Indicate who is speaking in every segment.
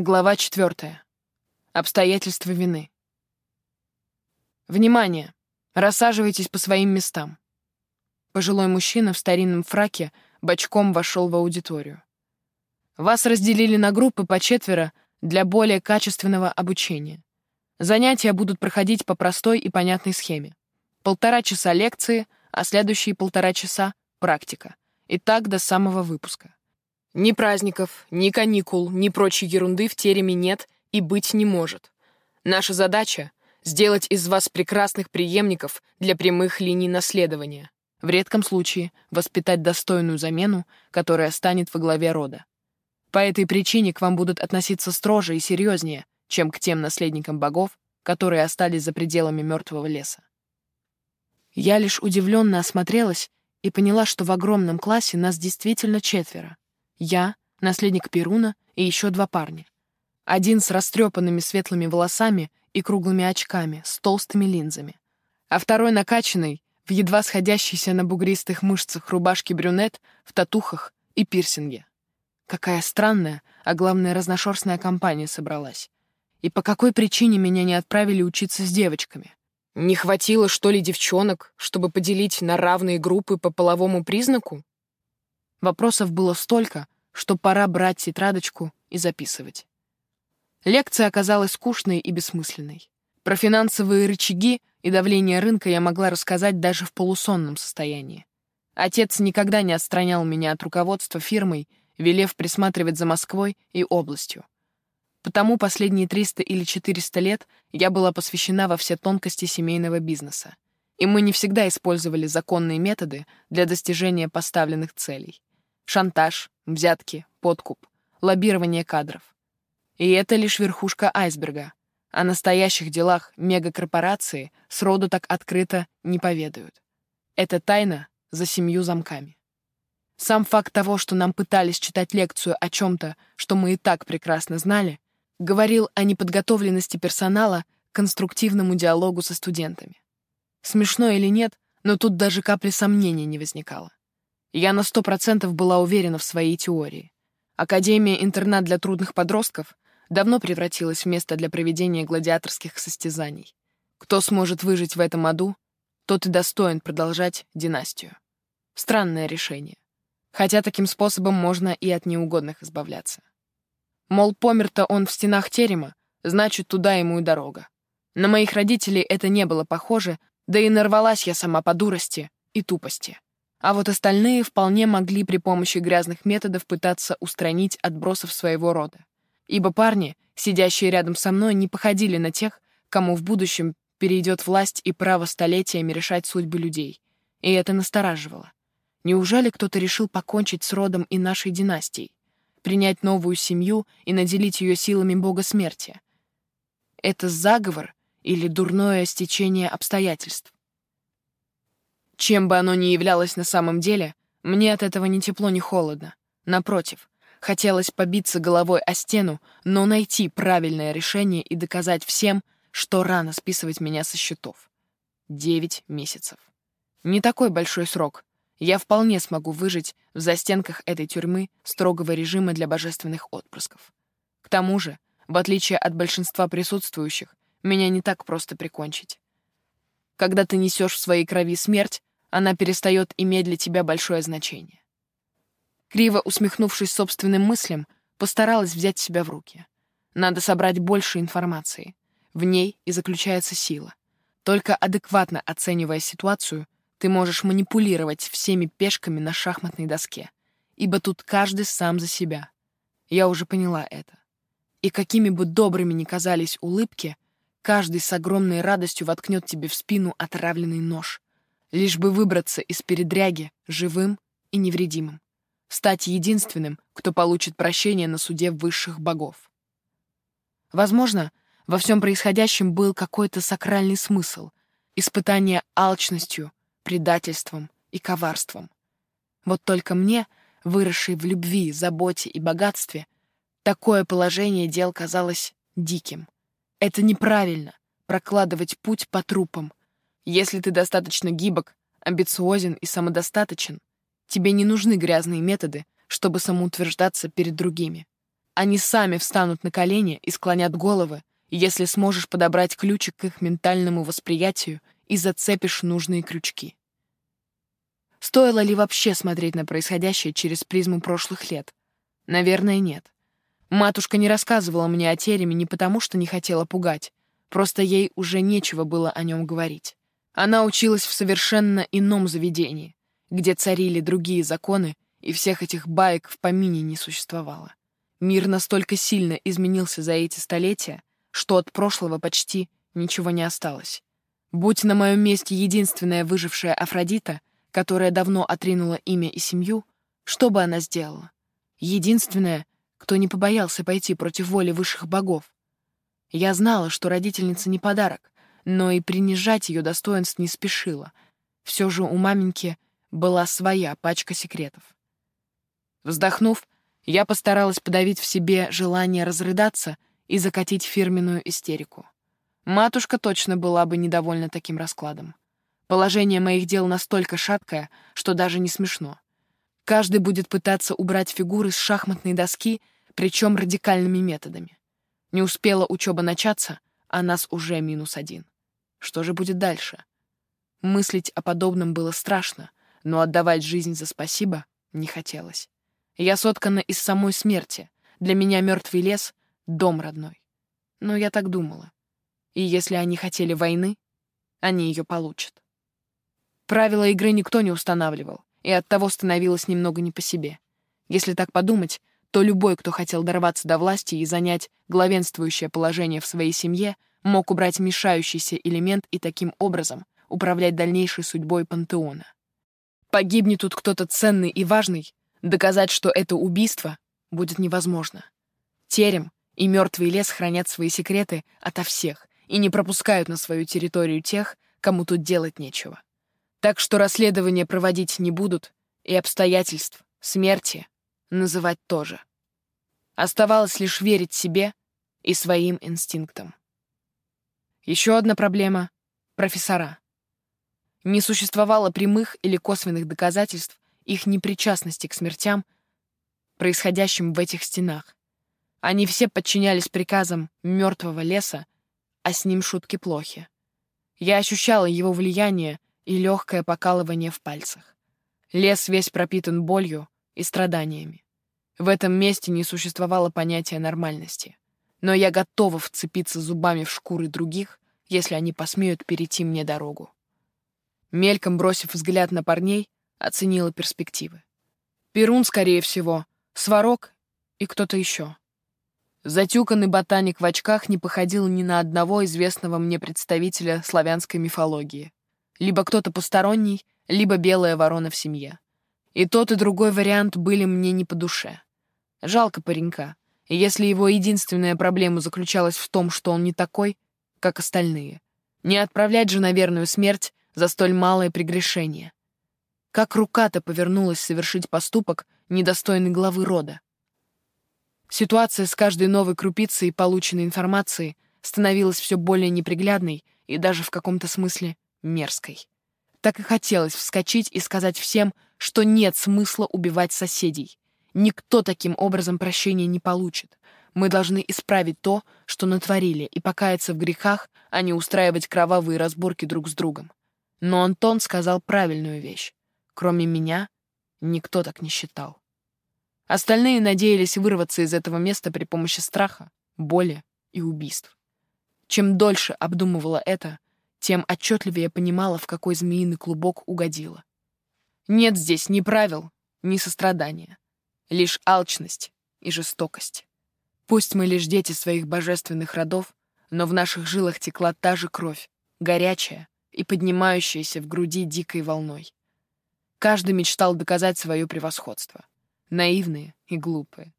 Speaker 1: Глава четвертая. Обстоятельства вины. Внимание! Рассаживайтесь по своим местам. Пожилой мужчина в старинном фраке бочком вошел в аудиторию. Вас разделили на группы по четверо для более качественного обучения. Занятия будут проходить по простой и понятной схеме. Полтора часа лекции, а следующие полтора часа — практика. И так до самого выпуска. Ни праздников, ни каникул, ни прочей ерунды в тереме нет и быть не может. Наша задача — сделать из вас прекрасных преемников для прямых линий наследования. В редком случае воспитать достойную замену, которая станет во главе рода. По этой причине к вам будут относиться строже и серьезнее, чем к тем наследникам богов, которые остались за пределами мертвого леса. Я лишь удивленно осмотрелась и поняла, что в огромном классе нас действительно четверо. Я, наследник Перуна и еще два парня. Один с растрепанными светлыми волосами и круглыми очками, с толстыми линзами. А второй накачанный, в едва сходящейся на бугристых мышцах рубашке брюнет, в татухах и пирсинге. Какая странная, а главное, разношерстная компания собралась. И по какой причине меня не отправили учиться с девочками? Не хватило, что ли, девчонок, чтобы поделить на равные группы по половому признаку? Вопросов было столько, что пора брать тетрадочку и записывать. Лекция оказалась скучной и бессмысленной. Про финансовые рычаги и давление рынка я могла рассказать даже в полусонном состоянии. Отец никогда не отстранял меня от руководства фирмой, велев присматривать за Москвой и областью. Потому последние 300 или 400 лет я была посвящена во все тонкости семейного бизнеса. И мы не всегда использовали законные методы для достижения поставленных целей. Шантаж, взятки, подкуп, лоббирование кадров. И это лишь верхушка айсберга. О настоящих делах мегакорпорации сроду так открыто не поведают. Это тайна за семью замками. Сам факт того, что нам пытались читать лекцию о чем-то, что мы и так прекрасно знали, говорил о неподготовленности персонала к конструктивному диалогу со студентами. Смешно или нет, но тут даже капли сомнений не возникало. Я на сто процентов была уверена в своей теории. Академия-интернат для трудных подростков давно превратилась в место для проведения гладиаторских состязаний. Кто сможет выжить в этом аду, тот и достоин продолжать династию. Странное решение. Хотя таким способом можно и от неугодных избавляться. Мол, помер-то он в стенах терема, значит, туда ему и дорога. На моих родителей это не было похоже, да и нарвалась я сама по дурости и тупости. А вот остальные вполне могли при помощи грязных методов пытаться устранить отбросов своего рода. Ибо парни, сидящие рядом со мной, не походили на тех, кому в будущем перейдет власть и право столетиями решать судьбы людей. И это настораживало. Неужели кто-то решил покончить с родом и нашей династией? Принять новую семью и наделить ее силами бога смерти? Это заговор или дурное стечение обстоятельств? Чем бы оно ни являлось на самом деле, мне от этого ни тепло, ни холодно. Напротив, хотелось побиться головой о стену, но найти правильное решение и доказать всем, что рано списывать меня со счетов. Девять месяцев. Не такой большой срок. Я вполне смогу выжить в застенках этой тюрьмы строгого режима для божественных отпрысков. К тому же, в отличие от большинства присутствующих, меня не так просто прикончить. Когда ты несешь в своей крови смерть, она перестает иметь для тебя большое значение. Криво усмехнувшись собственным мыслям, постаралась взять себя в руки. Надо собрать больше информации. В ней и заключается сила. Только адекватно оценивая ситуацию, ты можешь манипулировать всеми пешками на шахматной доске, ибо тут каждый сам за себя. Я уже поняла это. И какими бы добрыми ни казались улыбки, каждый с огромной радостью воткнет тебе в спину отравленный нож — лишь бы выбраться из передряги живым и невредимым, стать единственным, кто получит прощение на суде высших богов. Возможно, во всем происходящем был какой-то сакральный смысл, испытание алчностью, предательством и коварством. Вот только мне, выросшей в любви, заботе и богатстве, такое положение дел казалось диким. Это неправильно — прокладывать путь по трупам, если ты достаточно гибок, амбициозен и самодостаточен, тебе не нужны грязные методы, чтобы самоутверждаться перед другими. они сами встанут на колени и склонят головы, если сможешь подобрать ключик к их ментальному восприятию и зацепишь нужные крючки. Стоило ли вообще смотреть на происходящее через призму прошлых лет? Наверное, нет. Матушка не рассказывала мне о тереме не потому, что не хотела пугать, просто ей уже нечего было о нем говорить. Она училась в совершенно ином заведении, где царили другие законы, и всех этих баек в помине не существовало. Мир настолько сильно изменился за эти столетия, что от прошлого почти ничего не осталось. Будь на моем месте единственная выжившая Афродита, которая давно отринула имя и семью, что бы она сделала? Единственная, кто не побоялся пойти против воли высших богов. Я знала, что родительница не подарок, но и принижать ее достоинств не спешила. Все же у маменьки была своя пачка секретов. Вздохнув, я постаралась подавить в себе желание разрыдаться и закатить фирменную истерику. Матушка точно была бы недовольна таким раскладом. Положение моих дел настолько шаткое, что даже не смешно. Каждый будет пытаться убрать фигуры с шахматной доски, причем радикальными методами. Не успела учеба начаться, а нас уже минус один. Что же будет дальше? Мыслить о подобном было страшно, но отдавать жизнь за спасибо не хотелось. Я соткана из самой смерти. Для меня мертвый лес — дом родной. Но я так думала. И если они хотели войны, они ее получат. Правила игры никто не устанавливал, и оттого становилось немного не по себе. Если так подумать, то любой, кто хотел дорваться до власти и занять главенствующее положение в своей семье, мог убрать мешающийся элемент и таким образом управлять дальнейшей судьбой пантеона. Погибнет тут кто-то ценный и важный, доказать, что это убийство, будет невозможно. Терем и мертвый лес хранят свои секреты ото всех и не пропускают на свою территорию тех, кому тут делать нечего. Так что расследования проводить не будут, и обстоятельств смерти называть тоже. Оставалось лишь верить себе и своим инстинктам. Еще одна проблема — профессора. Не существовало прямых или косвенных доказательств их непричастности к смертям, происходящим в этих стенах. Они все подчинялись приказам мертвого леса, а с ним шутки плохи. Я ощущала его влияние и легкое покалывание в пальцах. Лес весь пропитан болью и страданиями. В этом месте не существовало понятия нормальности. Но я готова вцепиться зубами в шкуры других, если они посмеют перейти мне дорогу. Мельком бросив взгляд на парней, оценила перспективы. Перун, скорее всего, Сварог и кто-то еще. Затюканный ботаник в очках не походил ни на одного известного мне представителя славянской мифологии. Либо кто-то посторонний, либо белая ворона в семье. И тот, и другой вариант были мне не по душе. Жалко паренька, и если его единственная проблема заключалась в том, что он не такой, как остальные. Не отправлять же на верную смерть за столь малое прегрешение. Как рука-то повернулась совершить поступок, недостойный главы рода. Ситуация с каждой новой крупицей полученной информации становилась все более неприглядной и даже в каком-то смысле мерзкой. Так и хотелось вскочить и сказать всем, что нет смысла убивать соседей. Никто таким образом прощения не получит. Мы должны исправить то, что натворили, и покаяться в грехах, а не устраивать кровавые разборки друг с другом. Но Антон сказал правильную вещь. Кроме меня, никто так не считал. Остальные надеялись вырваться из этого места при помощи страха, боли и убийств. Чем дольше обдумывала это, тем отчетливее понимала, в какой змеиный клубок угодила. Нет здесь ни правил, ни сострадания, лишь алчность и жестокость. Пусть мы лишь дети своих божественных родов, но в наших жилах текла та же кровь, горячая и поднимающаяся в груди дикой волной. Каждый мечтал доказать свое превосходство. Наивные и глупые.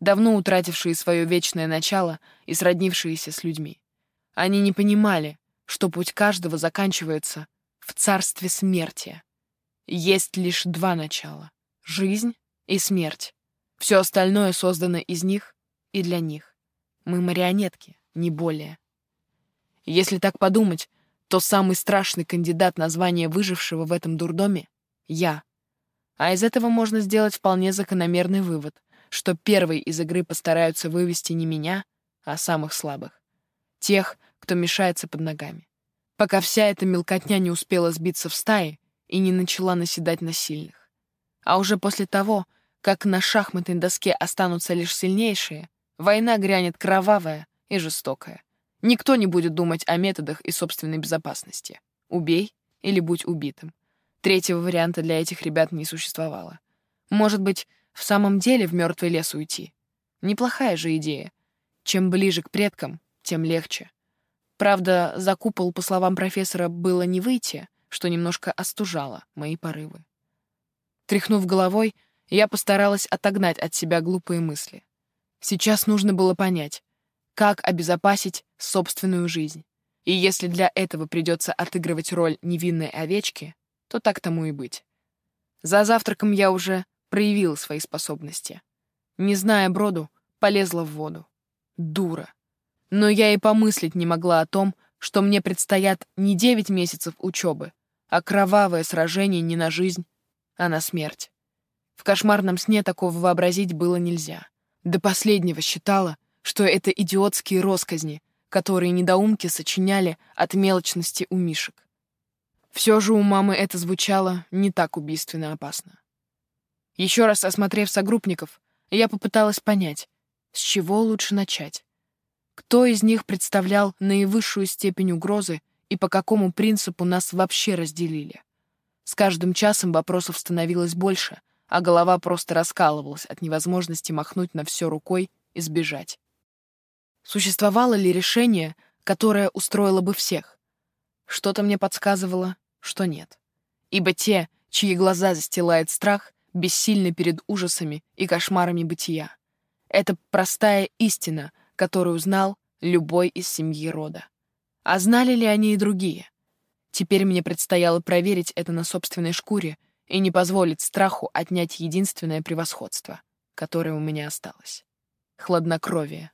Speaker 1: Давно утратившие свое вечное начало и сроднившиеся с людьми. Они не понимали, что путь каждого заканчивается в царстве смерти. Есть лишь два начала — жизнь и смерть. Все остальное создано из них и для них. Мы марионетки, не более. Если так подумать, то самый страшный кандидат на звание выжившего в этом дурдоме я. А из этого можно сделать вполне закономерный вывод, что первой из игры постараются вывести не меня, а самых слабых. Тех, кто мешается под ногами. Пока вся эта мелкотня не успела сбиться в стаи и не начала наседать на сильных. А уже после того, как на шахматной доске останутся лишь сильнейшие, война грянет кровавая и жестокая. Никто не будет думать о методах и собственной безопасности. Убей или будь убитым. Третьего варианта для этих ребят не существовало. Может быть, в самом деле в мертвый лес уйти? Неплохая же идея. Чем ближе к предкам, тем легче. Правда, за купол, по словам профессора, было не выйти, что немножко остужало мои порывы. Тряхнув головой, я постаралась отогнать от себя глупые мысли. Сейчас нужно было понять, как обезопасить собственную жизнь. И если для этого придется отыгрывать роль невинной овечки, то так тому и быть. За завтраком я уже проявила свои способности. Не зная броду, полезла в воду. Дура. Но я и помыслить не могла о том, что мне предстоят не девять месяцев учебы, а кровавое сражение не на жизнь, а на смерть. В кошмарном сне такого вообразить было нельзя. До последнего считала, что это идиотские росказни, которые недоумки сочиняли от мелочности у мишек. Все же у мамы это звучало не так убийственно опасно. Еще раз осмотрев согруппников, я попыталась понять, с чего лучше начать. Кто из них представлял наивысшую степень угрозы и по какому принципу нас вообще разделили? С каждым часом вопросов становилось больше, а голова просто раскалывалась от невозможности махнуть на все рукой и сбежать. Существовало ли решение, которое устроило бы всех? Что-то мне подсказывало, что нет. Ибо те, чьи глаза застилает страх, бессильны перед ужасами и кошмарами бытия. Это простая истина, которую знал любой из семьи рода. А знали ли они и другие? Теперь мне предстояло проверить это на собственной шкуре и не позволить страху отнять единственное превосходство, которое у меня осталось — хладнокровие.